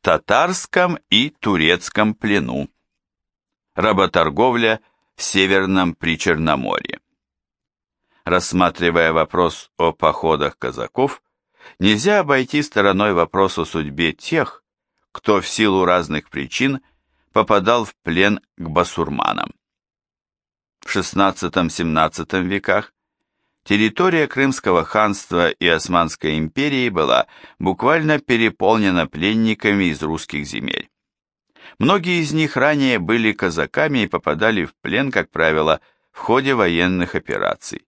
татарском и турецком плену. Работорговля в Северном Причерноморье. Рассматривая вопрос о походах казаков, нельзя обойти стороной вопрос о судьбе тех, кто в силу разных причин попадал в плен к басурманам. В XVI-XVII веках территория Крымского ханства и Османской империи была буквально переполнена пленниками из русских земель. Многие из них ранее были казаками и попадали в плен, как правило, в ходе военных операций.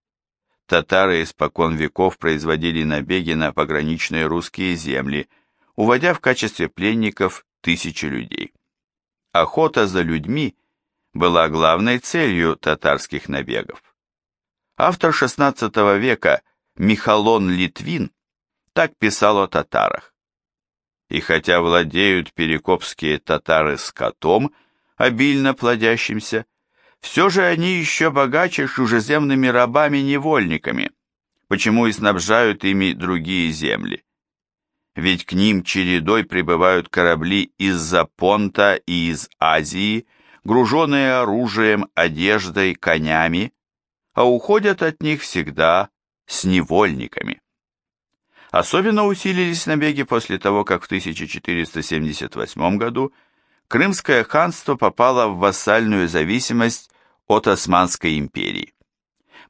Татары испокон веков производили набеги на пограничные русские земли, уводя в качестве пленников тысячи людей. Охота за людьми была главной целью татарских набегов. Автор XVI века Михалон Литвин так писал о татарах. И хотя владеют перекопские татары скотом, обильно плодящимся, все же они еще богаче чужеземными рабами-невольниками, почему и снабжают ими другие земли. Ведь к ним чередой прибывают корабли из-за Понта и из Азии, груженные оружием, одеждой, конями, а уходят от них всегда с невольниками. Особенно усилились набеги после того, как в 1478 году Крымское ханство попало в вассальную зависимость от Османской империи.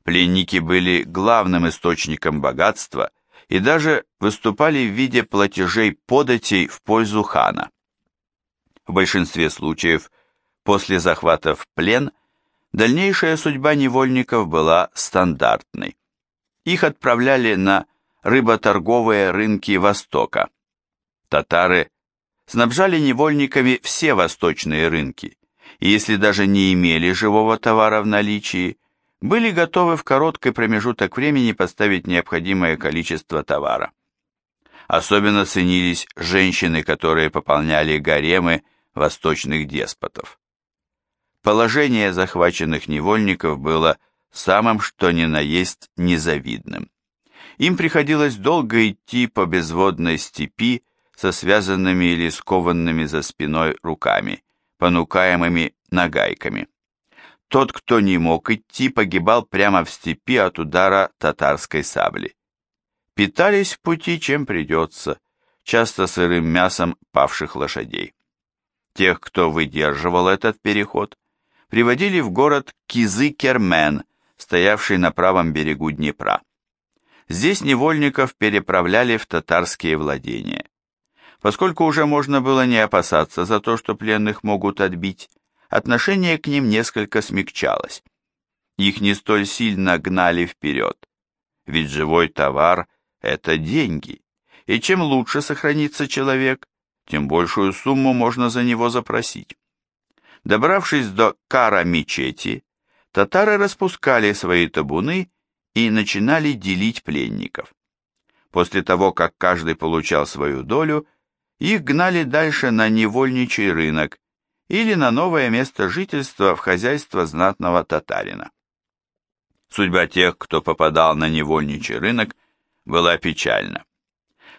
Пленники были главным источником богатства и даже выступали в виде платежей податей в пользу хана. В большинстве случаев после захвата в плен – Дальнейшая судьба невольников была стандартной. Их отправляли на рыботорговые рынки Востока. Татары снабжали невольниками все восточные рынки, и если даже не имели живого товара в наличии, были готовы в короткий промежуток времени поставить необходимое количество товара. Особенно ценились женщины, которые пополняли гаремы восточных деспотов. Положение захваченных невольников было самым что ни на есть незавидным. Им приходилось долго идти по безводной степи со связанными или скованными за спиной руками, понукаемыми нагайками. Тот, кто не мог идти, погибал прямо в степи от удара татарской сабли. Питались в пути чем придется, часто сырым мясом павших лошадей. Тех, кто выдерживал этот переход, приводили в город Кизы-Кермен, стоявший на правом берегу Днепра. Здесь невольников переправляли в татарские владения. Поскольку уже можно было не опасаться за то, что пленных могут отбить, отношение к ним несколько смягчалось. Их не столь сильно гнали вперед, ведь живой товар – это деньги, и чем лучше сохранится человек, тем большую сумму можно за него запросить. Добравшись до Кара-мечети, татары распускали свои табуны и начинали делить пленников. После того, как каждый получал свою долю, их гнали дальше на невольничий рынок или на новое место жительства в хозяйство знатного татарина. Судьба тех, кто попадал на невольничий рынок, была печальна.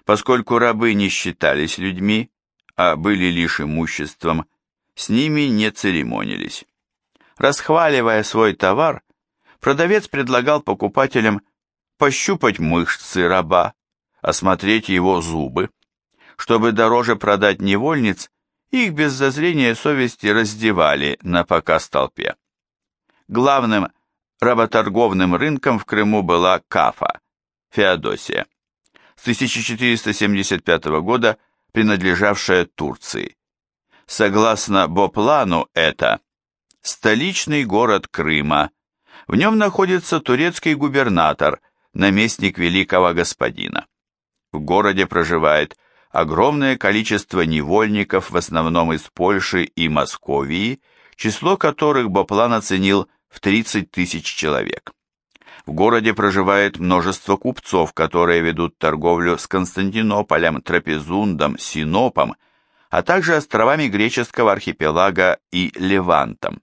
Поскольку рабы не считались людьми, а были лишь имуществом, с ними не церемонились. Расхваливая свой товар, продавец предлагал покупателям пощупать мышцы раба, осмотреть его зубы. Чтобы дороже продать невольниц, их без зазрения совести раздевали на показ толпе. Главным работорговным рынком в Крыму была Кафа, Феодосия, с 1475 года принадлежавшая Турции. Согласно Боплану, это столичный город Крыма. В нем находится турецкий губернатор, наместник великого господина. В городе проживает огромное количество невольников, в основном из Польши и Московии, число которых Боплан оценил в 30 тысяч человек. В городе проживает множество купцов, которые ведут торговлю с Константинополем, Трапезундом, Синопом а также островами греческого архипелага и Левантом.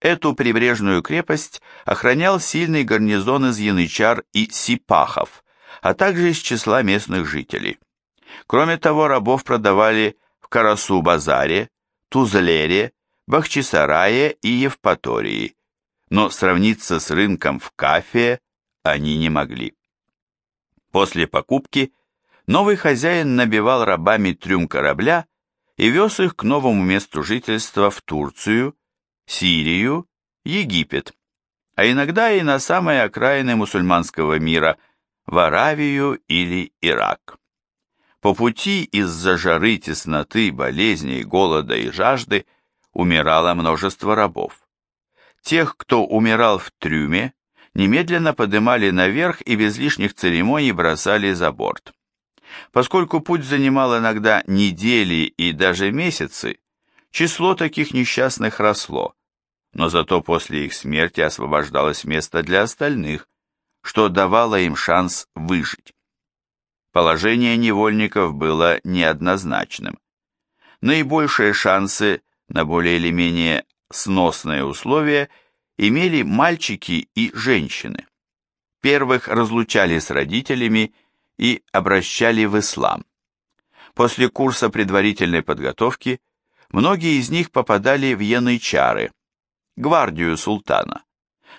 Эту прибрежную крепость охранял сильный гарнизон из янычар и сипахов, а также из числа местных жителей. Кроме того, рабов продавали в Карасу-Базаре, Тузлере, Бахчисарае и Евпатории, но сравниться с рынком в Кафе они не могли. После покупки новый хозяин набивал рабами трюм корабля и вез их к новому месту жительства в Турцию, Сирию, Египет, а иногда и на самые окраины мусульманского мира, в Аравию или Ирак. По пути из-за жары, тесноты, болезней, голода и жажды умирало множество рабов. Тех, кто умирал в трюме, немедленно подымали наверх и без лишних церемоний бросали за борт. Поскольку путь занимал иногда недели и даже месяцы, число таких несчастных росло, но зато после их смерти освобождалось место для остальных, что давало им шанс выжить. Положение невольников было неоднозначным. Наибольшие шансы на более или менее сносные условия имели мальчики и женщины. Первых разлучали с родителями и обращали в ислам. После курса предварительной подготовки многие из них попадали в янычары, гвардию султана.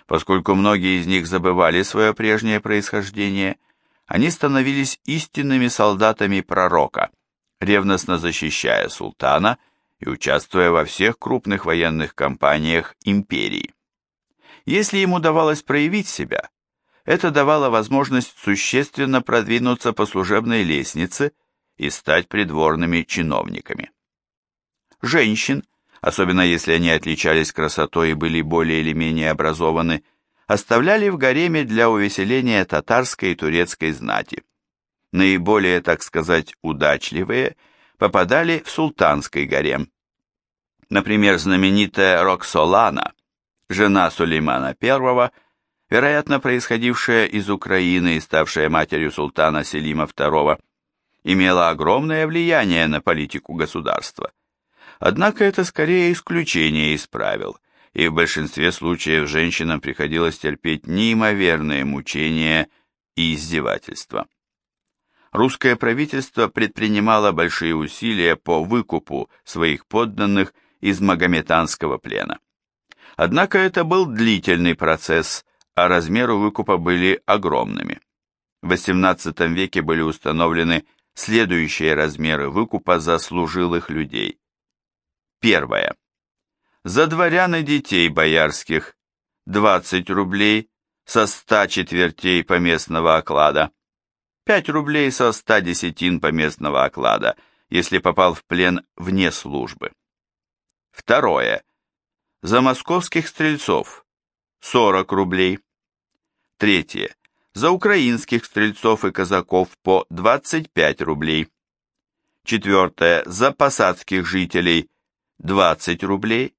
Поскольку многие из них забывали свое прежнее происхождение, они становились истинными солдатами пророка, ревностно защищая султана и участвуя во всех крупных военных кампаниях империи. Если им удавалось проявить себя, это давало возможность существенно продвинуться по служебной лестнице и стать придворными чиновниками. Женщин, особенно если они отличались красотой и были более или менее образованы, оставляли в гареме для увеселения татарской и турецкой знати. Наиболее, так сказать, удачливые попадали в султанский гарем. Например, знаменитая Роксолана, жена Сулеймана I, вероятно, происходившая из Украины и ставшая матерью султана Селима II, имела огромное влияние на политику государства. Однако это скорее исключение из правил, и в большинстве случаев женщинам приходилось терпеть неимоверные мучения и издевательства. Русское правительство предпринимало большие усилия по выкупу своих подданных из магометанского плена. Однако это был длительный процесс, а размеры выкупа были огромными. В XVIII веке были установлены следующие размеры выкупа за служилых людей. Первое. За дворян и детей боярских 20 рублей со 100 четвертей поместного оклада, 5 рублей со 100 десятин поместного оклада, если попал в плен вне службы. Второе. За московских стрельцов 40 рублей. Третье. За украинских стрельцов и казаков по 25 рублей. Четвертое. За посадских жителей 20 рублей.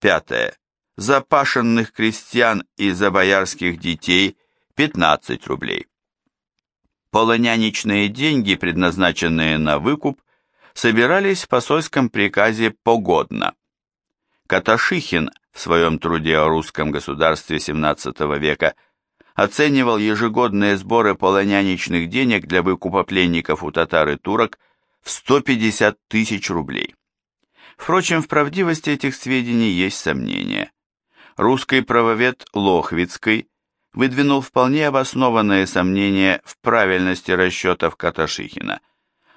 Пятое. За пашенных крестьян и за боярских детей 15 рублей. Полоняничные деньги, предназначенные на выкуп, собирались в посольском приказе погодно. Каташихин в своем труде о русском государстве XVII века оценивал ежегодные сборы полоняничных денег для выкупа пленников у татар и турок в 150 тысяч рублей. Впрочем, в правдивости этих сведений есть сомнения. Русский правовед Лохвицкий выдвинул вполне обоснованные сомнения в правильности расчетов Каташихина,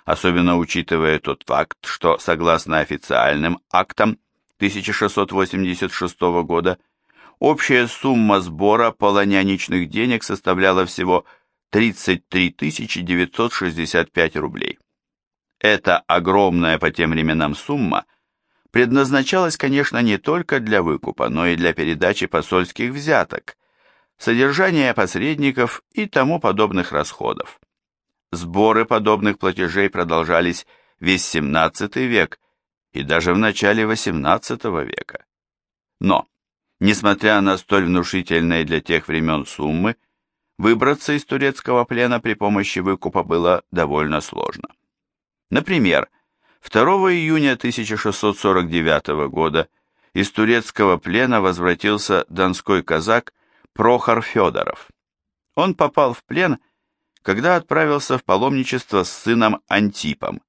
особенно учитывая тот факт, что, согласно официальным актам, 1686 года общая сумма сбора полоняничных денег составляла всего 33 965 рублей. Эта огромная по тем временам сумма предназначалась, конечно, не только для выкупа, но и для передачи посольских взяток, содержания посредников и тому подобных расходов. Сборы подобных платежей продолжались весь 17 век и даже в начале XVIII века. Но, несмотря на столь внушительные для тех времен суммы, выбраться из турецкого плена при помощи выкупа было довольно сложно. Например, 2 июня 1649 года из турецкого плена возвратился донской казак Прохор Федоров. Он попал в плен, когда отправился в паломничество с сыном Антипом.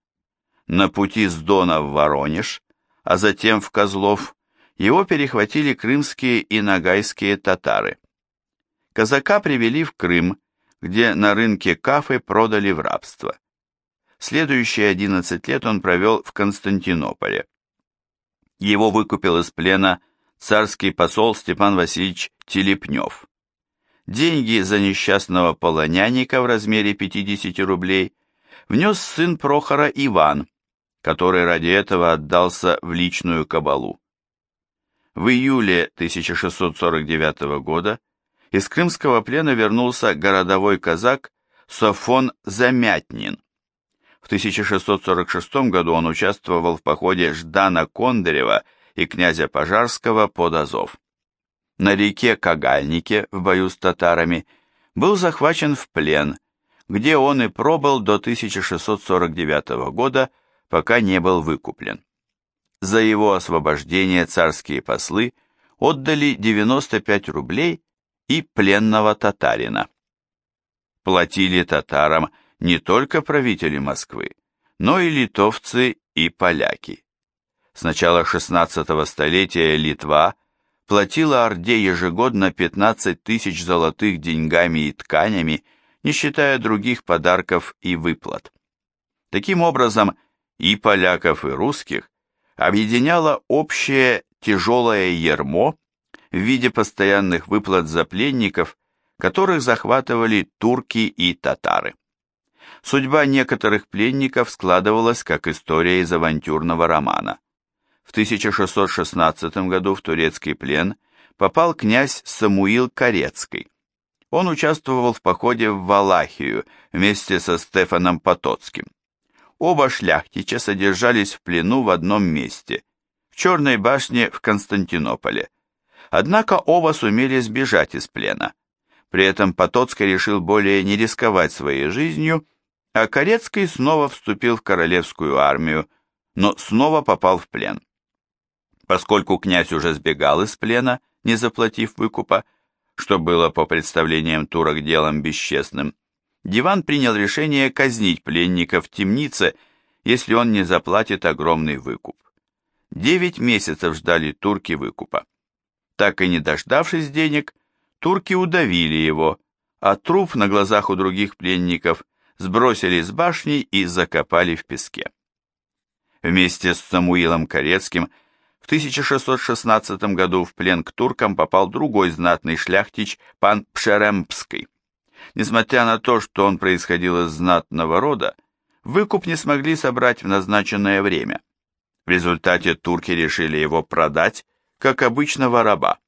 На пути с Дона в Воронеж, а затем в Козлов, его перехватили крымские и нагайские татары. Казака привели в Крым, где на рынке Кафы продали в рабство. Следующие 11 лет он провел в Константинополе. Его выкупил из плена царский посол Степан Васильевич Телепнев. Деньги за несчастного полоняника в размере 50 рублей внес сын Прохора Иван, который ради этого отдался в личную кабалу. В июле 1649 года из крымского плена вернулся городовой казак Софон Замятнин. В 1646 году он участвовал в походе Ждана Кондарева и князя Пожарского под Азов. На реке Кагальнике в бою с татарами был захвачен в плен, где он и пробыл до 1649 года, пока не был выкуплен. За его освобождение царские послы отдали 95 рублей и пленного татарина. Платили татарам не только правители Москвы, но и литовцы и поляки. С начала 16 столетия Литва платила Орде ежегодно 15 тысяч золотых деньгами и тканями, не считая других подарков и выплат. Таким образом, и поляков, и русских объединяло общее тяжелое ермо в виде постоянных выплат за пленников, которых захватывали турки и татары. Судьба некоторых пленников складывалась как история из авантюрного романа. В 1616 году в турецкий плен попал князь Самуил Корецкий. Он участвовал в походе в Валахию вместе со Стефаном Потоцким. Оба шляхтича содержались в плену в одном месте, в Черной башне в Константинополе. Однако оба сумели сбежать из плена. При этом Потоцкий решил более не рисковать своей жизнью а Корецкий снова вступил в королевскую армию, но снова попал в плен. Поскольку князь уже сбегал из плена, не заплатив выкупа, что было по представлениям турок делом бесчестным, Диван принял решение казнить пленника в темнице, если он не заплатит огромный выкуп. Девять месяцев ждали турки выкупа. Так и не дождавшись денег, турки удавили его, а труп на глазах у других пленников сбросили с башни и закопали в песке. Вместе с Самуилом Корецким в 1616 году в плен к туркам попал другой знатный шляхтич, пан Пшеремпский. Несмотря на то, что он происходил из знатного рода, выкуп не смогли собрать в назначенное время. В результате турки решили его продать, как обычного раба.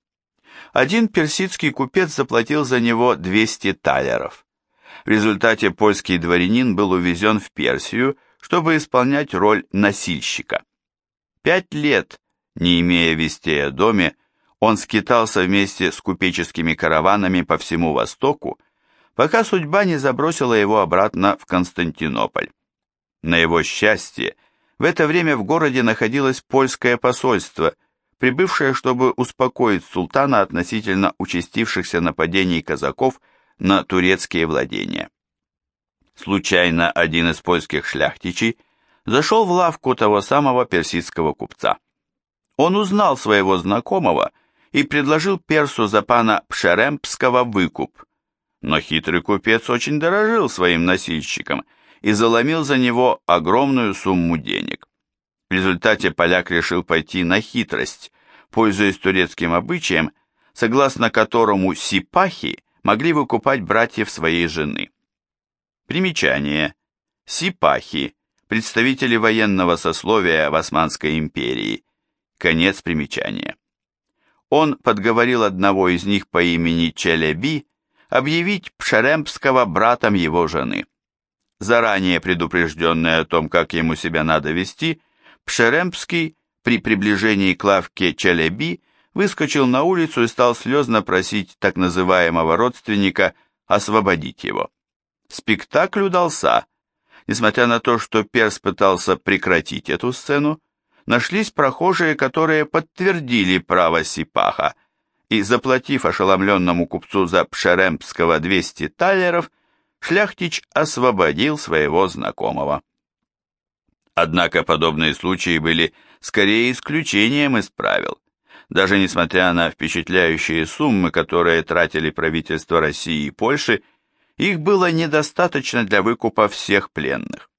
Один персидский купец заплатил за него 200 талеров. В результате польский дворянин был увезен в Персию, чтобы исполнять роль носильщика. Пять лет, не имея вестей о доме, он скитался вместе с купеческими караванами по всему Востоку, пока судьба не забросила его обратно в Константинополь. На его счастье, в это время в городе находилось польское посольство, прибывшее, чтобы успокоить султана относительно участившихся нападений казаков на турецкие владения. Случайно один из польских шляхтичей зашел в лавку того самого персидского купца. Он узнал своего знакомого и предложил персу за пана Пшеремпского выкуп. Но хитрый купец очень дорожил своим носильщиком и заломил за него огромную сумму денег. В результате поляк решил пойти на хитрость, пользуясь турецким обычаем, согласно которому сипахи могли выкупать братьев своей жены. Примечание. Сипахи, представители военного сословия в Османской империи. Конец примечания. Он подговорил одного из них по имени Челеби объявить Пшеремпского братом его жены. Заранее предупрежденный о том, как ему себя надо вести, Пшеремпский при приближении к лавке Челеби выскочил на улицу и стал слезно просить так называемого родственника освободить его. Спектакль удался. Несмотря на то, что Перс пытался прекратить эту сцену, нашлись прохожие, которые подтвердили право Сипаха, и, заплатив ошеломленному купцу за Пшеремпского 200 талеров, шляхтич освободил своего знакомого. Однако подобные случаи были скорее исключением из правил. Даже несмотря на впечатляющие суммы, которые тратили правительства России и Польши, их было недостаточно для выкупа всех пленных.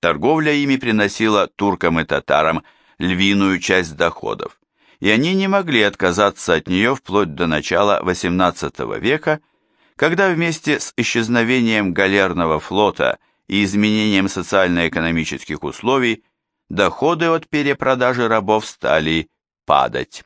Торговля ими приносила туркам и татарам львиную часть доходов, и они не могли отказаться от нее вплоть до начала XVIII века, когда вместе с исчезновением галерного флота и изменением социально-экономических условий доходы от перепродажи рабов стали падать.